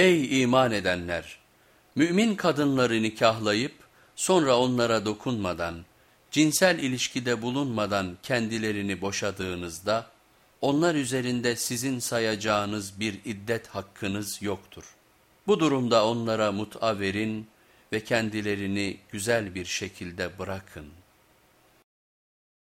Ey iman edenler! Mümin kadınları nikahlayıp sonra onlara dokunmadan, cinsel ilişkide bulunmadan kendilerini boşadığınızda, onlar üzerinde sizin sayacağınız bir iddet hakkınız yoktur. Bu durumda onlara mut'a verin ve kendilerini güzel bir şekilde bırakın.